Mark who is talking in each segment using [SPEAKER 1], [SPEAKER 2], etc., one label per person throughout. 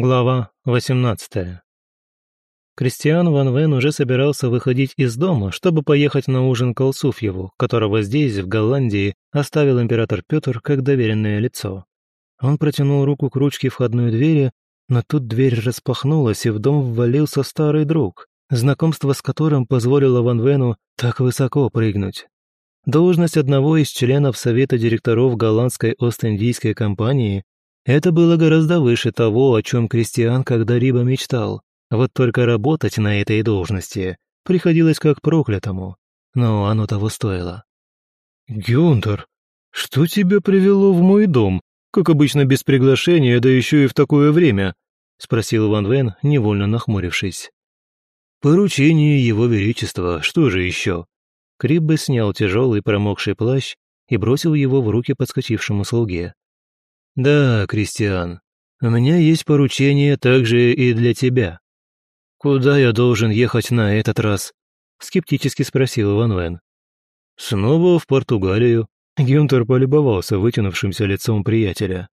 [SPEAKER 1] Глава 18. Кристиан Ван Вен уже собирался выходить из дома, чтобы поехать на ужин к Алсуфьеву, которого здесь, в Голландии, оставил император Петр как доверенное лицо. Он протянул руку к ручке входной двери, но тут дверь распахнулась, и в дом ввалился старый друг, знакомство с которым позволило Ван Вену так высоко прыгнуть. Должность одного из членов Совета директоров голландской Ост-Индийской компании это было гораздо выше того, о чем Кристиан когда-либо мечтал. Вот только работать на этой должности приходилось как проклятому, но оно того стоило.
[SPEAKER 2] «Гюнтер, что тебя привело в мой дом? Как обычно, без приглашения, да еще и в такое время?» — спросил Ван Вен, невольно нахмурившись.
[SPEAKER 1] «Поручение его величества, что же еще?» Криббе снял тяжелый промокший плащ и бросил его в руки подскочившему слуге. «Да, Кристиан, у меня есть поручение также и для тебя». «Куда я должен ехать на этот раз?» – скептически спросил Ван Вен. «Снова в Португалию», – Гюнтер полюбовался вытянувшимся лицом приятеля.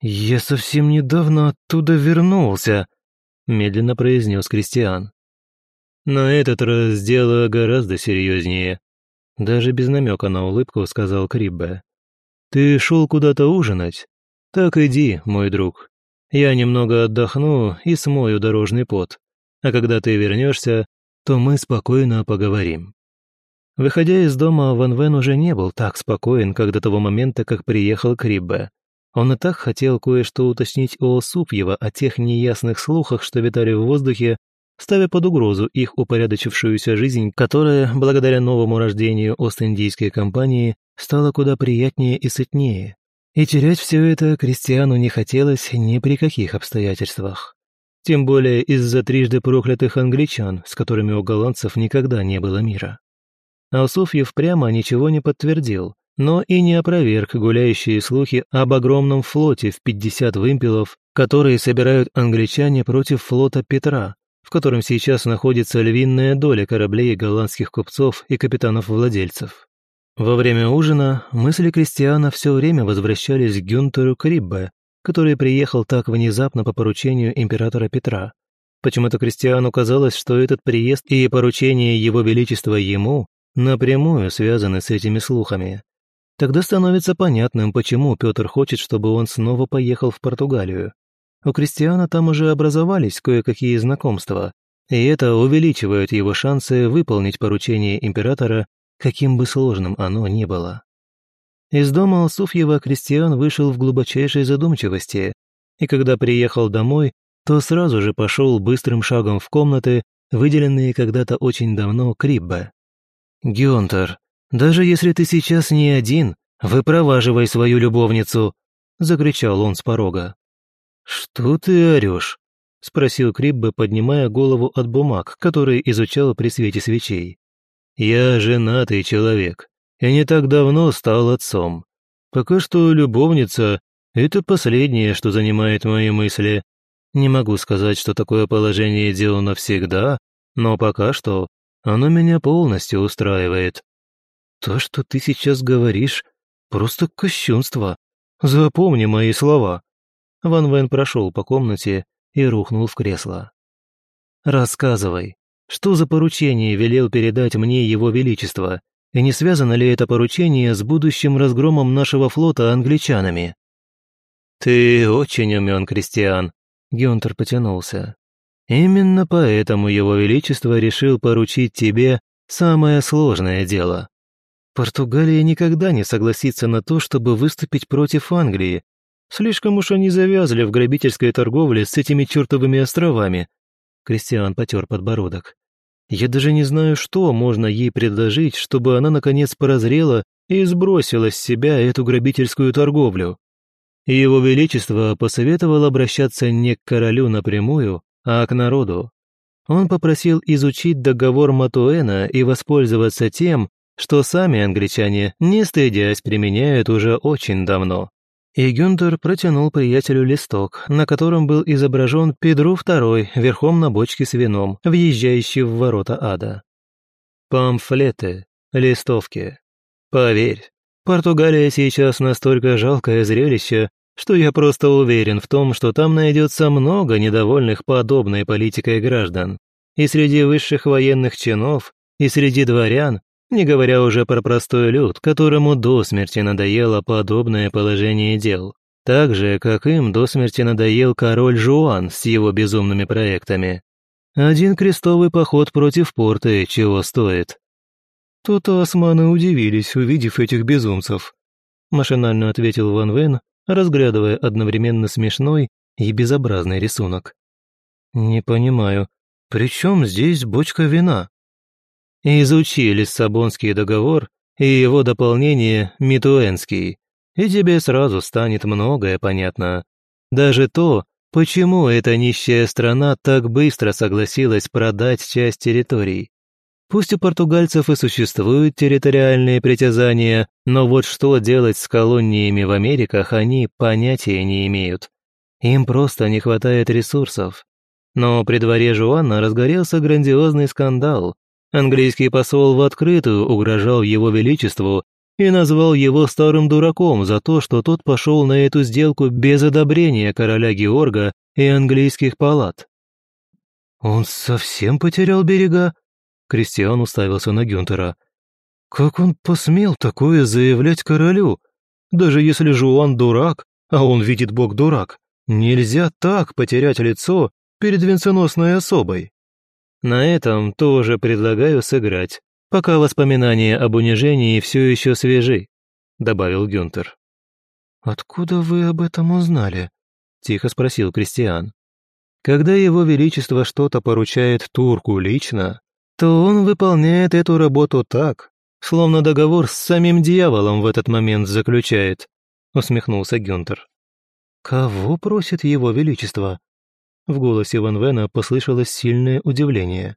[SPEAKER 2] «Я совсем недавно оттуда вернулся», – медленно произнес Кристиан.
[SPEAKER 1] «На этот раз дело гораздо серьезнее», – даже без намека на улыбку сказал Криббе. Ты шел куда-то ужинать? Так иди, мой друг. Я немного отдохну и смою дорожный пот. А когда ты вернешься, то мы спокойно поговорим». Выходя из дома, Ван Вен уже не был так спокоен, как до того момента, как приехал к Риббе. Он и так хотел кое-что уточнить у Осупьева о тех неясных слухах, что витали в воздухе, ставя под угрозу их упорядочившуюся жизнь, которая, благодаря новому рождению Ост-Индийской компании, стала куда приятнее и сытнее. И терять все это крестьяну не хотелось ни при каких обстоятельствах. Тем более из-за трижды проклятых англичан, с которыми у голландцев никогда не было мира. Алсуфьев прямо ничего не подтвердил, но и не опроверг гуляющие слухи об огромном флоте в 50 вымпелов, которые собирают англичане против флота Петра, в котором сейчас находится львиная доля кораблей голландских купцов и капитанов-владельцев. Во время ужина мысли Кристиана все время возвращались к Гюнтеру Криббе, который приехал так внезапно по поручению императора Петра. Почему-то Кристиану казалось, что этот приезд и поручение его величества ему напрямую связаны с этими слухами. Тогда становится понятным, почему Петр хочет, чтобы он снова поехал в Португалию у Кристиана там уже образовались кое-какие знакомства, и это увеличивает его шансы выполнить поручение императора, каким бы сложным оно ни было. Из дома Алсуфьева Кристиан вышел в глубочайшей задумчивости, и когда приехал домой, то сразу же пошел быстрым шагом в комнаты, выделенные когда-то очень давно Криббе. «Гюнтер, даже если ты сейчас не один, выпроваживай свою любовницу!» – закричал он с порога. «Что ты орешь?» — спросил Крибба, поднимая голову от бумаг, которые изучал при свете свечей. «Я женатый человек и не так давно стал отцом. Пока что любовница — это последнее, что занимает мои мысли. Не могу сказать, что такое положение дел навсегда, но пока что оно меня полностью устраивает». «То, что ты сейчас говоришь, просто кощунство. Запомни мои слова», Ван Вен прошел по комнате и рухнул в кресло. «Рассказывай, что за поручение велел передать мне его величество, и не связано ли это поручение с будущим разгромом нашего флота англичанами?» «Ты очень умен, Кристиан», — Гюнтер потянулся. «Именно поэтому его величество решил поручить тебе самое сложное дело. Португалия никогда не согласится на то, чтобы выступить против Англии, Слишком уж они завязли в грабительской торговле с этими чертовыми островами. Кристиан потер подбородок. Я даже не знаю, что можно ей предложить, чтобы она наконец поразрела и сбросила с себя эту грабительскую торговлю. Его величество посоветовал обращаться не к королю напрямую, а к народу. Он попросил изучить договор Матуэна и воспользоваться тем, что сами англичане, не стыдясь, применяют уже очень давно. И Гюнтер протянул приятелю листок, на котором был изображен Педру II верхом на бочке с вином, въезжающий в ворота ада. Памфлеты, листовки. Поверь, Португалия сейчас настолько жалкое зрелище, что я просто уверен в том, что там найдется много недовольных подобной политикой граждан. И среди высших военных чинов, и среди дворян, не говоря уже про простой люд, которому до смерти надоело подобное положение дел, так же, как им до смерти надоел король Жуан с его безумными проектами. Один крестовый поход против Порта, чего стоит. Тут османы удивились, увидев этих безумцев. Машинально ответил Ван Вен, разглядывая одновременно смешной и безобразный рисунок. «Не понимаю, при чем здесь бочка вина?» Изучи Лиссабонский договор и его дополнение Митуэнский, и тебе сразу станет многое понятно. Даже то, почему эта нищая страна так быстро согласилась продать часть территорий. Пусть у португальцев и существуют территориальные притязания, но вот что делать с колониями в Америках они понятия не имеют. Им просто не хватает ресурсов. Но при дворе Жуана разгорелся грандиозный скандал, Английский посол в открытую угрожал его величеству и назвал его старым дураком за то, что тот пошел на эту сделку без одобрения короля Георга и английских палат. «Он совсем потерял берега?» Кристиан уставился на Гюнтера. «Как он посмел такое заявлять королю? Даже если Жуан дурак, а он, видит бог, дурак, нельзя так потерять лицо перед венценосной особой». На этом тоже предлагаю сыграть, пока воспоминания об унижении все еще свежи», — добавил Гюнтер. «Откуда вы об этом узнали?» — тихо спросил Кристиан. «Когда его величество что-то поручает турку лично, то он выполняет эту работу так, словно договор с самим дьяволом в этот момент заключает», — усмехнулся Гюнтер. «Кого просит его величество?» В голосе Ван Вена послышалось сильное удивление.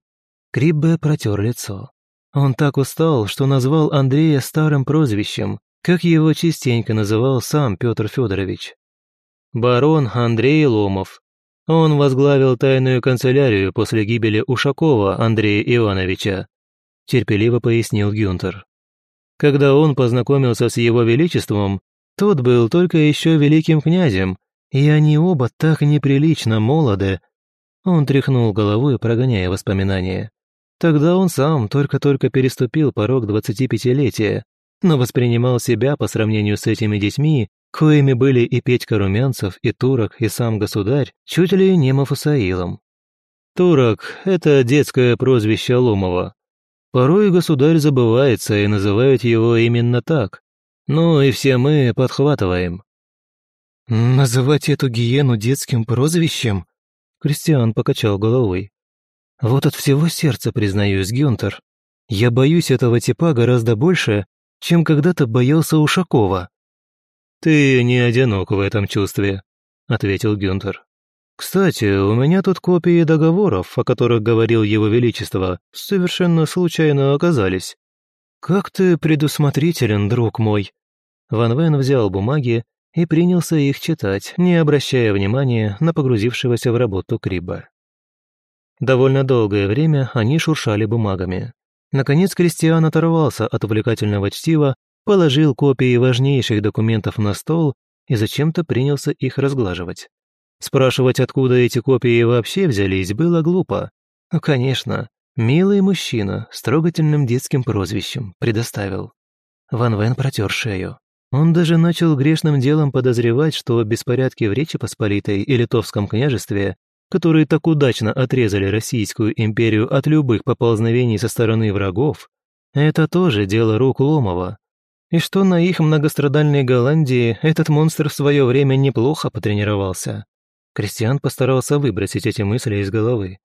[SPEAKER 1] Криббе протер лицо. Он так устал, что назвал Андрея старым прозвищем, как его частенько называл сам Петр Федорович. Барон Андрей Ломов. Он возглавил тайную канцелярию после гибели Ушакова Андрея Ивановича, терпеливо пояснил Гюнтер. Когда он познакомился с его величеством, тот был только еще великим князем и они оба так неприлично молоды. Он тряхнул головой, прогоняя воспоминания. Тогда он сам только-только переступил порог двадцатипятилетия, но воспринимал себя по сравнению с этими детьми, коими были и Петька Румянцев, и Турок, и сам государь, чуть ли не Мафусаилом. Турок – это детское прозвище Ломова. Порой государь забывается и называют его именно так. Ну и все мы подхватываем. «Называть эту гиену детским прозвищем?» Кристиан покачал головой. «Вот от всего сердца признаюсь, Гюнтер. Я боюсь этого типа гораздо больше, чем когда-то боялся Ушакова». «Ты не одинок в этом чувстве», — ответил Гюнтер. «Кстати, у меня тут копии договоров, о которых говорил Его Величество, совершенно случайно оказались». «Как ты предусмотрителен, друг мой!» Ван Вен взял бумаги и принялся их читать, не обращая внимания на погрузившегося в работу Криба. Довольно долгое время они шуршали бумагами. Наконец Кристиан оторвался от увлекательного чтива, положил копии важнейших документов на стол и зачем-то принялся их разглаживать. Спрашивать, откуда эти копии вообще взялись, было глупо. Ну, конечно, милый мужчина с трогательным детским прозвищем предоставил. Ван Вен протер шею. Он даже начал грешным делом подозревать, что беспорядки в Речи Посполитой и Литовском княжестве, которые так удачно отрезали Российскую империю от любых поползновений со стороны врагов, это тоже дело рук Ломова. И что на их многострадальной Голландии этот монстр в свое время неплохо потренировался. Кристиан постарался выбросить эти мысли из головы.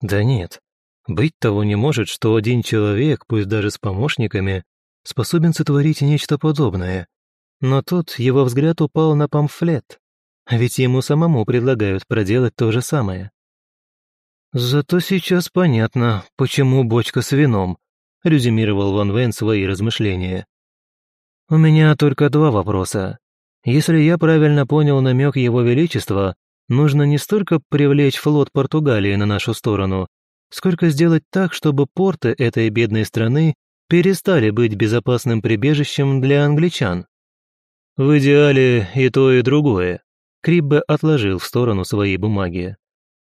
[SPEAKER 1] Да нет, быть того не может, что один человек, пусть даже с помощниками, способен сотворить нечто подобное – но тут его взгляд упал на памфлет. Ведь ему самому предлагают проделать то же самое. «Зато сейчас понятно, почему бочка с вином», — резюмировал Ван Вен свои размышления. «У меня только два вопроса. Если я правильно понял намек Его Величества, нужно не столько привлечь флот Португалии на нашу сторону, сколько сделать так, чтобы порты этой бедной страны перестали быть безопасным прибежищем для англичан. В идеале и то, и другое. Криббе отложил в сторону свои бумаги.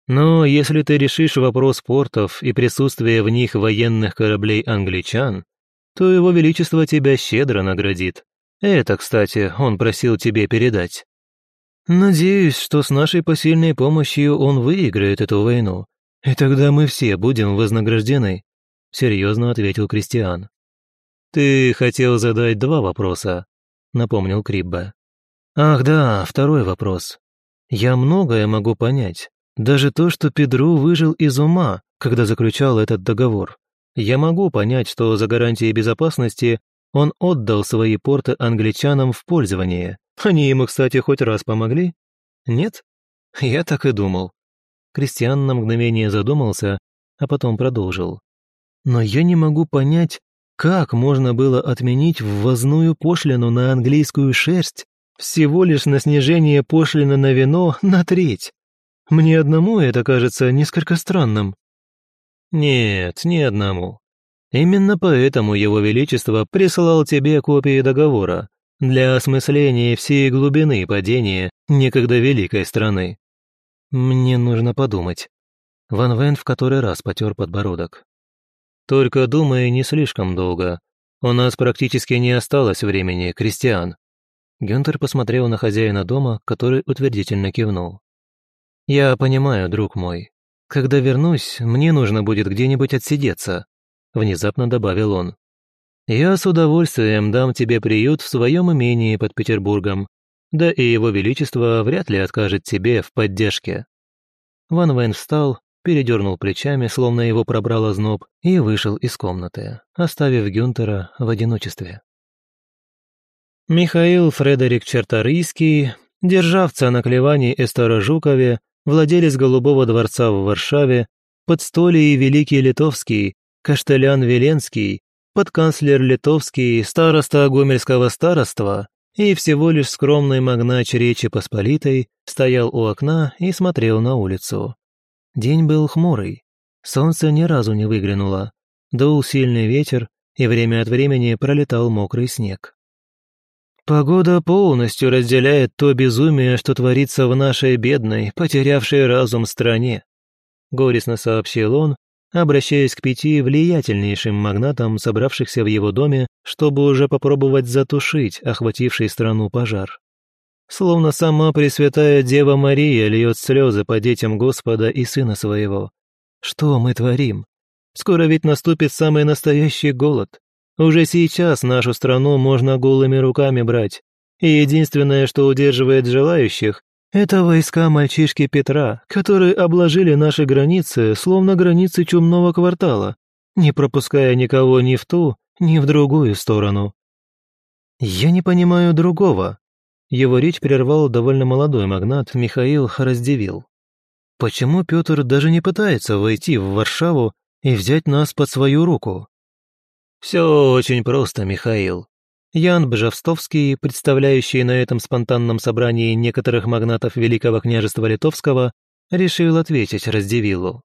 [SPEAKER 1] Но если ты решишь вопрос портов и присутствия в них военных кораблей англичан, то его величество тебя щедро наградит. Это, кстати, он просил тебе передать. Надеюсь, что с нашей посильной помощью он выиграет эту войну, и тогда мы все будем вознаграждены», — серьезно ответил Кристиан. «Ты хотел задать два вопроса. — напомнил Крибба. «Ах да, второй вопрос. Я многое могу понять. Даже то, что Педру выжил из ума, когда заключал этот договор. Я могу понять, что за гарантией безопасности он отдал свои порты англичанам в пользование. Они ему, кстати, хоть раз помогли? Нет? Я так и думал». Кристиан на мгновение задумался, а потом продолжил. «Но я не могу понять, как можно было отменить ввозную пошлину на английскую шерсть всего лишь на снижение пошлины на вино на треть? Мне одному это кажется несколько странным. Нет, ни одному. Именно поэтому Его Величество прислал тебе копии договора для осмысления всей глубины падения некогда великой страны. Мне нужно подумать. Ван Вен в который раз потер подбородок. Только думай не слишком долго. У нас практически не осталось времени, крестьян». Гюнтер посмотрел на хозяина дома, который утвердительно кивнул. «Я понимаю, друг мой. Когда вернусь, мне нужно будет где-нибудь отсидеться», — внезапно добавил он. «Я с удовольствием дам тебе приют в своем имении под Петербургом, да и его величество вряд ли откажет тебе в поддержке». Ван Вейн встал передернул плечами, словно его пробрал озноб, и вышел из комнаты, оставив Гюнтера в одиночестве. Михаил Фредерик Черторийский, державца на клевании Эстора Жукове, владелец Голубого дворца в Варшаве, подстолий Великий Литовский, Каштелян Веленский, подканцлер Литовский, староста Гомельского староства и всего лишь скромный магнач Речи Посполитой стоял у окна и смотрел на улицу, День был хмурый. Солнце ни разу не выглянуло. Дул сильный ветер, и время от времени пролетал мокрый снег. Погода полностью разделяет то безумие, что творится в нашей бедной, потерявшей разум стране», — горестно сообщил он, обращаясь к пяти влиятельнейшим магнатам, собравшихся в его доме, чтобы уже попробовать затушить охвативший страну пожар словно сама Пресвятая Дева Мария льет слезы по детям Господа и Сына Своего. Что мы творим? Скоро ведь наступит самый настоящий голод. Уже сейчас нашу страну можно голыми руками брать. И единственное, что удерживает желающих, это войска мальчишки Петра, которые обложили наши границы, словно границы чумного квартала, не пропуская никого ни в ту, ни в другую сторону. Я не понимаю другого. Его речь прервал довольно молодой магнат Михаил Хороздевил. «Почему Петр даже не пытается войти в Варшаву и взять нас под свою руку?» «Все очень просто, Михаил», Ян Бжавстовский, представляющий на этом спонтанном собрании некоторых магнатов Великого княжества Литовского, решил ответить Раздевилу.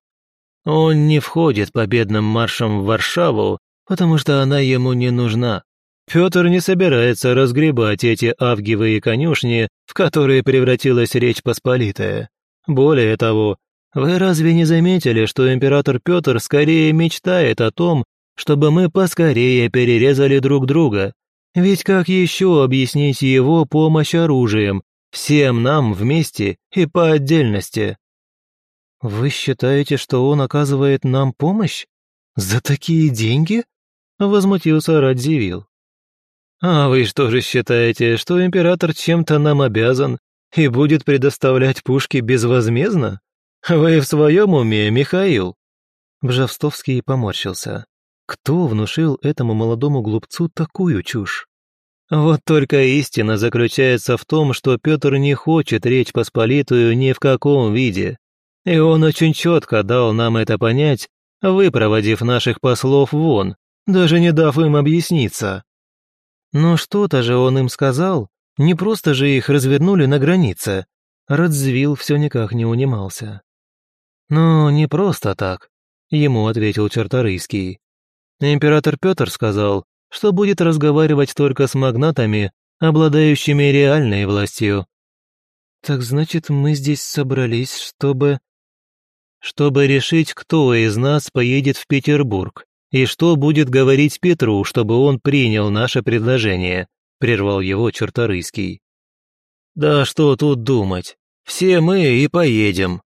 [SPEAKER 1] «Он не входит победным маршем в Варшаву, потому что она ему не нужна. Петр не собирается разгребать эти авгивые конюшни, в которые превратилась Речь Посполитая. Более того, вы разве не заметили, что император Петр скорее мечтает о том, чтобы мы поскорее перерезали друг друга? Ведь как еще объяснить его помощь оружием, всем нам вместе и по отдельности? Вы считаете, что он оказывает нам помощь? За такие деньги? Возмутился Радзивилл. А вы что же считаете, что император чем-то нам обязан и будет предоставлять пушки безвозмездно? Вы в своем уме, Михаил?» Бжавстовский поморщился. Кто внушил этому молодому глупцу такую чушь? Вот только истина заключается в том, что Петр не хочет Речь Посполитую ни в каком виде. И он очень четко дал нам это понять, выпроводив наших послов вон, даже не дав им объясниться. Но что-то же он им сказал, не просто же их развернули на границе. Радзвил все никак не унимался. «Ну, не просто так», — ему ответил Черторийский. «Император Петр сказал, что будет разговаривать только с магнатами, обладающими реальной властью».
[SPEAKER 2] «Так значит, мы здесь собрались, чтобы...»
[SPEAKER 1] «Чтобы решить, кто из нас поедет в Петербург «И что будет говорить Петру, чтобы он принял наше предложение?» – прервал его Черторыйский. «Да что тут думать? Все мы и поедем!»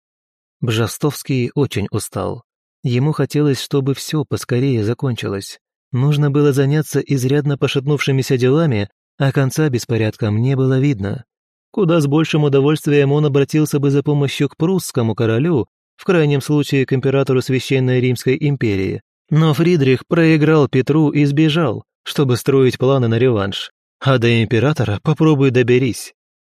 [SPEAKER 2] Бжастовский очень устал. Ему хотелось, чтобы все поскорее закончилось. Нужно было заняться изрядно пошатнувшимися делами, а конца беспорядкам не было видно. Куда с большим удовольствием он обратился бы за помощью к прусскому королю, в крайнем случае к императору Священной Римской империи, но Фридрих проиграл Петру и сбежал, чтобы строить планы на реванш. А до императора попробуй доберись.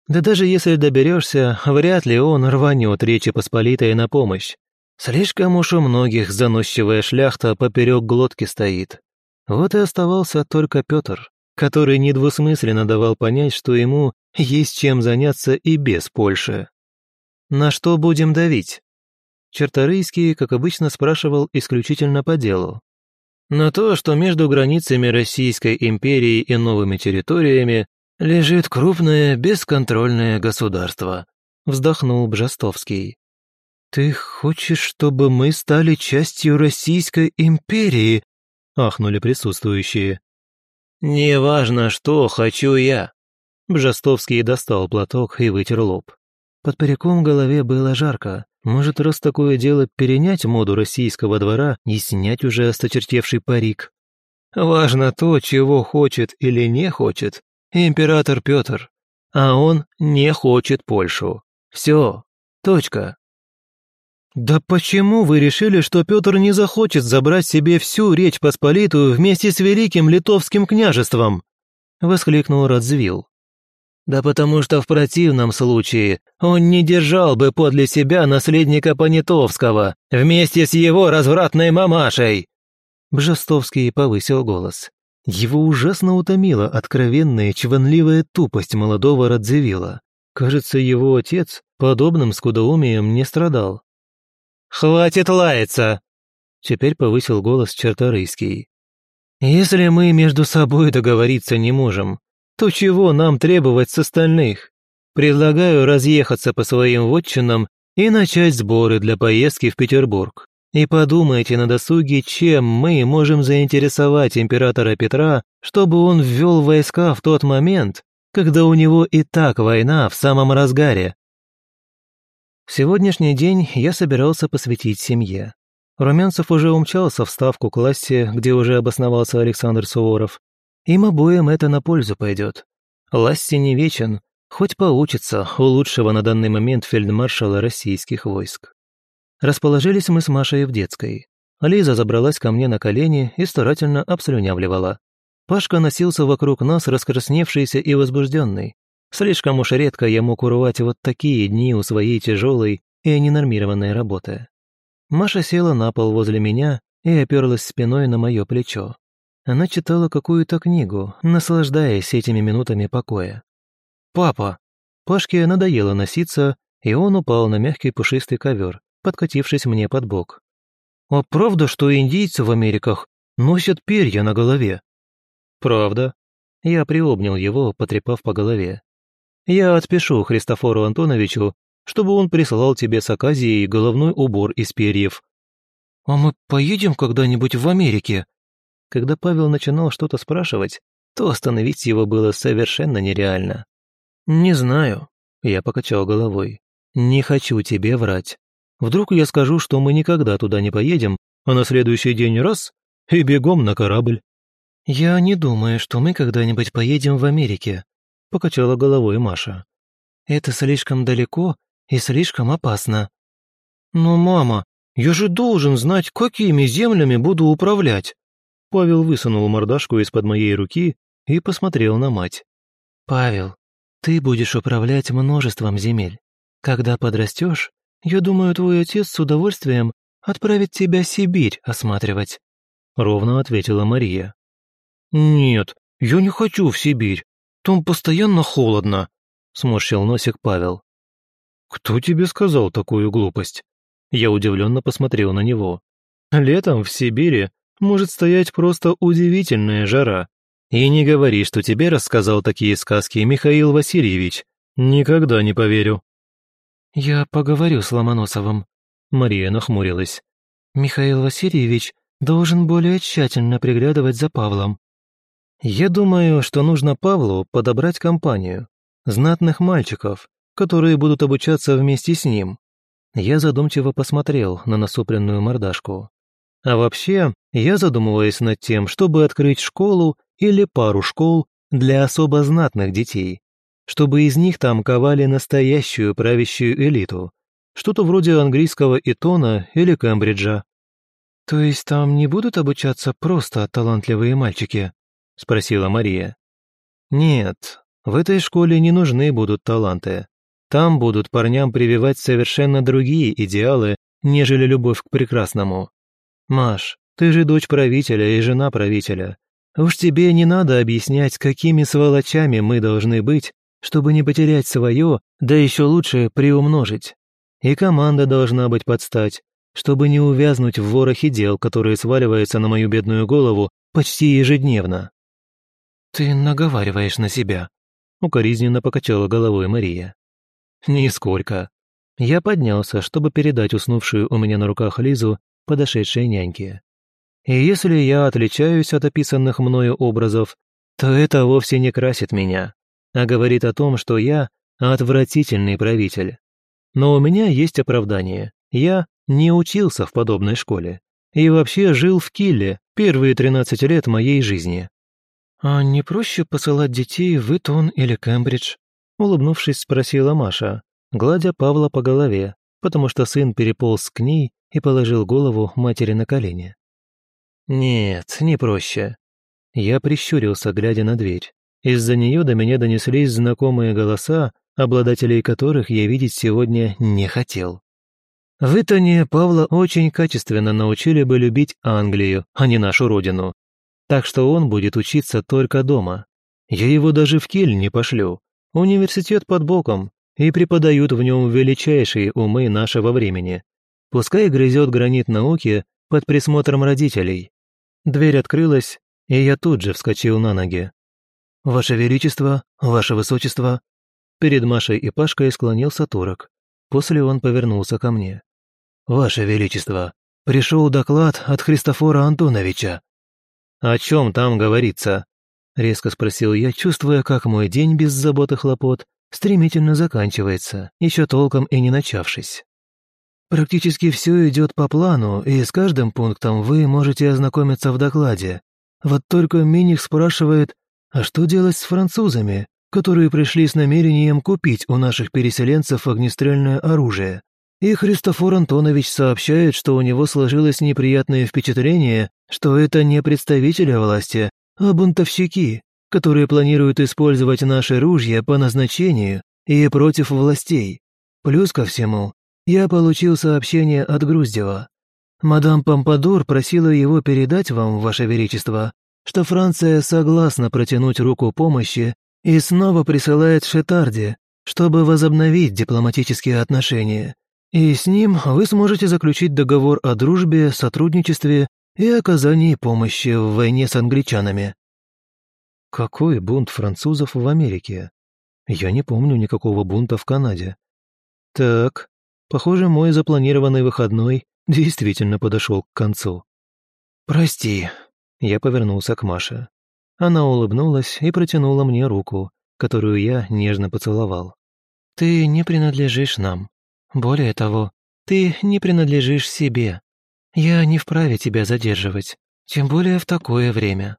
[SPEAKER 2] Да даже если доберешься, вряд ли он рванет Речи Посполитой на помощь. Слишком уж у многих заносчивая шляхта поперек глотки стоит. Вот и оставался только Петр, который недвусмысленно давал понять, что ему есть чем заняться и без Польши. «На что будем давить?» Черторийский, как обычно, спрашивал исключительно по делу. На то, что между границами Российской империи и новыми территориями лежит крупное бесконтрольное государство, вздохнул Бжастовский. «Ты хочешь, чтобы мы стали частью Российской империи?» – ахнули присутствующие.
[SPEAKER 1] «Неважно, что хочу я!»
[SPEAKER 2] Бжастовский достал платок и вытер лоб. Под париком голове было жарко. Может, раз такое дело перенять моду российского двора и снять уже осточертевший парик?
[SPEAKER 1] Важно то, чего хочет или не хочет император Петр, а он не хочет Польшу. Все. Точка.
[SPEAKER 2] Да почему вы решили, что Петр не захочет забрать себе всю Речь Посполитую вместе с Великим Литовским княжеством? воскликнул Радзвилл.
[SPEAKER 1] Да потому что в противном случае он не держал бы подле себя наследника Понятовского вместе с его развратной мамашей!»
[SPEAKER 2] Бжестовский повысил голос. Его ужасно утомила откровенная чванливая тупость молодого Радзивилла. Кажется, его отец подобным скудоумием не страдал.
[SPEAKER 1] «Хватит лаяться!»
[SPEAKER 2] Теперь повысил голос Черторийский.
[SPEAKER 1] «Если мы между собой договориться не можем, то чего нам требовать с остальных? Предлагаю разъехаться по своим вотчинам и начать сборы для поездки в Петербург. И подумайте на досуге, чем мы можем заинтересовать императора Петра, чтобы он ввел войска в тот момент, когда у него и так война в самом разгаре.
[SPEAKER 2] Сегодняшний день я собирался посвятить семье. Румянцев уже умчался в ставку классе, где уже обосновался Александр Суворов, им обоим это на пользу пойдет. Ласси не вечен, хоть поучится у лучшего на данный момент фельдмаршала российских войск. Расположились мы с Машей в детской. Лиза забралась ко мне на колени и старательно обслюнявливала. Пашка носился вокруг нас, раскрасневшийся и возбужденный. Слишком уж редко я мог урвать вот такие дни у своей тяжелой и ненормированной работы. Маша села на пол возле меня и оперлась спиной на мое плечо. Она читала какую-то книгу, наслаждаясь этими минутами покоя. «Папа!» Пашке надоело носиться, и он упал на мягкий пушистый ковер, подкатившись мне под бок. «А правда, что индийцы в Америках носят перья на голове?» «Правда». Я приобнял его, потрепав по голове. «Я отпишу Христофору Антоновичу, чтобы он прислал тебе с Аказией головной убор из перьев». «А мы поедем когда-нибудь в Америке?» Когда Павел начинал что-то спрашивать, то остановить его было совершенно нереально. «Не знаю», — я покачал головой. «Не хочу тебе врать. Вдруг я скажу, что мы никогда туда не поедем, а на следующий день раз — и бегом на корабль». «Я не думаю, что мы когда-нибудь поедем в Америке», — покачала головой Маша. «Это слишком далеко и слишком опасно». «Но, мама, я же должен знать, какими землями буду управлять», Павел высунул мордашку из-под моей руки и посмотрел на мать. «Павел, ты будешь управлять множеством земель. Когда подрастешь, я думаю, твой отец с удовольствием отправит тебя Сибирь осматривать», — ровно ответила Мария. «Нет, я не хочу в Сибирь. Там постоянно холодно», — сморщил носик Павел. «Кто тебе сказал такую глупость?» Я удивленно посмотрел на него. «Летом в Сибири может стоять просто удивительная жара.
[SPEAKER 1] И не говори, что тебе рассказал такие сказки Михаил Васильевич. Никогда не поверю».
[SPEAKER 2] «Я поговорю с Ломоносовым», — Мария нахмурилась. «Михаил Васильевич должен более тщательно приглядывать за Павлом».
[SPEAKER 1] «Я думаю, что нужно Павлу подобрать компанию, знатных мальчиков, которые будут обучаться вместе с ним». Я задумчиво посмотрел на насупленную мордашку. А вообще, я задумываюсь над тем, чтобы открыть школу или пару школ для особо знатных детей, чтобы из них там ковали настоящую правящую элиту, что-то вроде английского Итона или Кембриджа.
[SPEAKER 2] «То есть там не будут обучаться просто талантливые мальчики?» – спросила Мария.
[SPEAKER 1] «Нет, в этой школе не нужны будут таланты. Там будут парням прививать совершенно другие идеалы, нежели любовь к прекрасному. «Маш, ты же дочь правителя и жена правителя. Уж тебе не надо объяснять, какими сволочами мы должны быть, чтобы не потерять свое, да еще лучше приумножить. И команда должна быть под стать, чтобы не увязнуть в ворохе дел, которые сваливаются на мою бедную голову почти ежедневно».
[SPEAKER 2] «Ты наговариваешь на себя», — укоризненно покачала головой Мария.
[SPEAKER 1] «Нисколько». Я поднялся, чтобы передать уснувшую у меня на руках Лизу подошедшей няньки. И если я отличаюсь от описанных мною образов, то это вовсе не красит меня, а говорит о том, что я отвратительный правитель. Но у меня есть оправдание. Я не учился в подобной школе. И вообще жил в Килле первые 13 лет моей жизни.
[SPEAKER 2] «А не проще посылать детей в Итон или Кембридж?» Улыбнувшись, спросила Маша, гладя Павла по голове, потому что сын переполз к ней и положил голову матери на колени.
[SPEAKER 1] «Нет, не проще». Я прищурился, глядя на дверь. Из-за нее до меня донеслись знакомые голоса, обладателей которых я видеть сегодня не хотел. В Итоне Павла очень качественно научили бы любить Англию, а не нашу родину. Так что он будет учиться только дома. Я его даже в Кель не пошлю. Университет под боком, и преподают в нем величайшие умы нашего времени. Пускай грызет гранит науки под присмотром родителей. Дверь открылась, и я тут же вскочил на ноги. «Ваше Величество, Ваше Высочество!» Перед Машей и Пашкой склонился турок. После он повернулся ко мне. «Ваше Величество, пришел доклад от Христофора Антоновича». «О чем там говорится?» Резко спросил я, чувствуя, как мой день без забот и хлопот стремительно заканчивается, еще толком и не начавшись. Практически все идет по плану, и с каждым пунктом вы можете ознакомиться в докладе. Вот только Миних спрашивает, а что делать с французами, которые пришли с намерением купить у наших переселенцев огнестрельное оружие? И Христофор Антонович сообщает, что у него сложилось неприятное впечатление, что это не представители власти, а бунтовщики, которые планируют использовать наши ружья по назначению и против властей. Плюс ко всему, я получил сообщение от Груздева. Мадам Помпадур просила его передать вам, Ваше Величество, что Франция согласна протянуть руку помощи и снова присылает Шетарди, чтобы возобновить дипломатические отношения. И с ним вы сможете заключить договор о дружбе, сотрудничестве и оказании помощи в войне с англичанами. Какой бунт французов в Америке? Я не помню никакого бунта в Канаде. Так, похоже, мой запланированный выходной действительно подошел к концу. «Прости», — я повернулся к Маше. Она улыбнулась и протянула мне руку, которую я нежно поцеловал. «Ты не принадлежишь нам. Более того, ты не принадлежишь себе. Я не вправе тебя задерживать, тем более в такое время».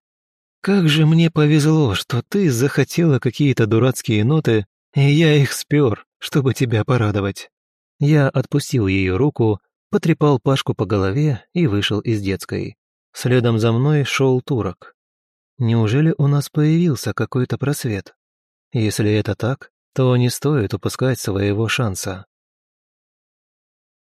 [SPEAKER 1] Как же мне повезло, что ты захотела какие-то дурацкие ноты, и я их спер, чтобы тебя порадовать. Я отпустил ее руку, потрепал Пашку по голове и вышел из детской. Следом за мной шел турок. Неужели у нас появился какой-то просвет? Если это так, то не стоит упускать своего шанса.